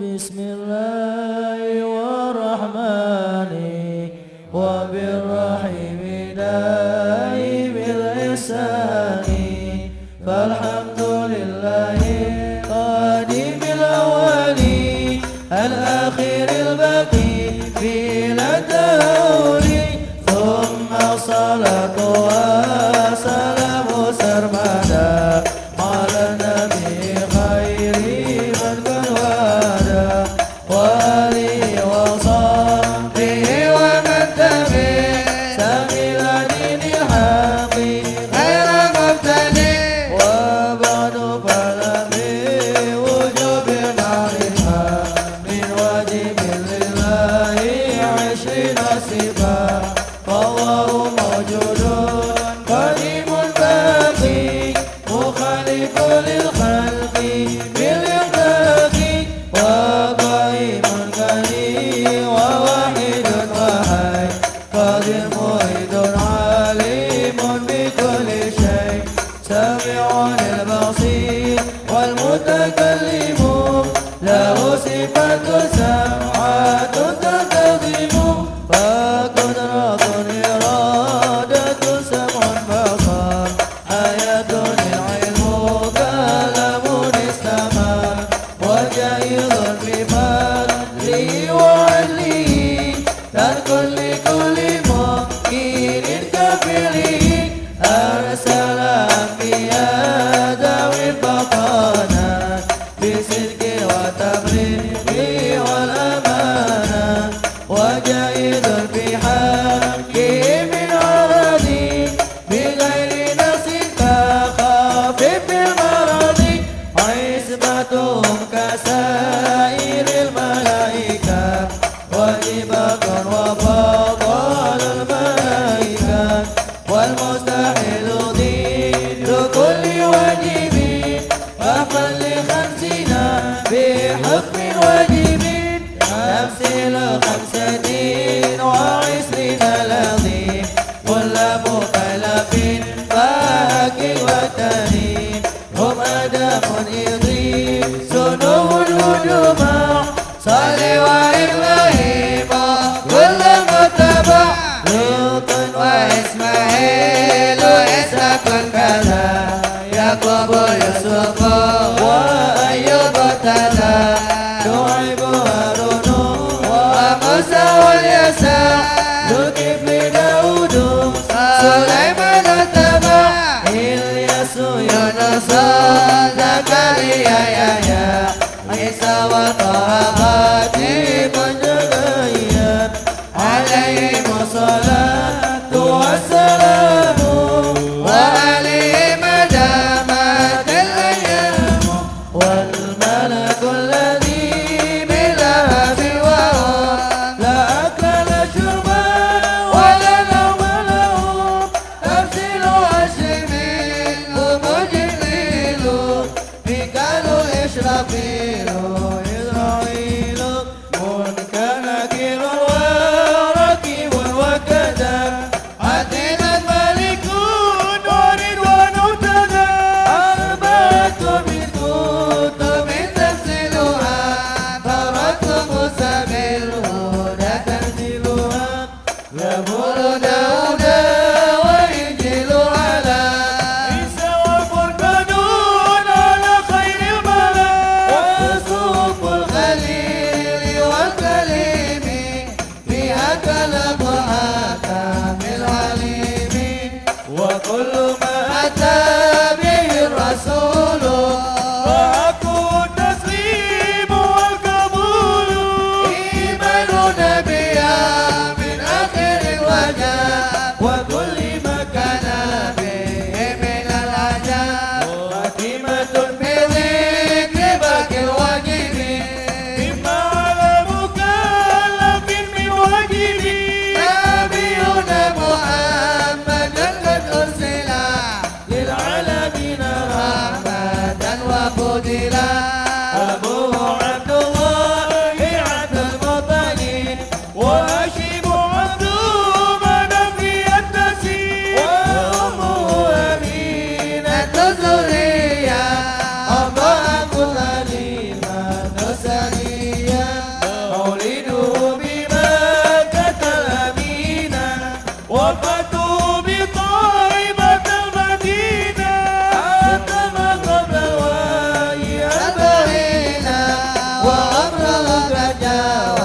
بسم الله والرحمن وبالرحيم دائم بالإحسان فالحمد لله قادم الأول الآخر البقي في لدى Oh, yeah. الأقل خمسين بحكم وجيه كل ما أتى wa abral raja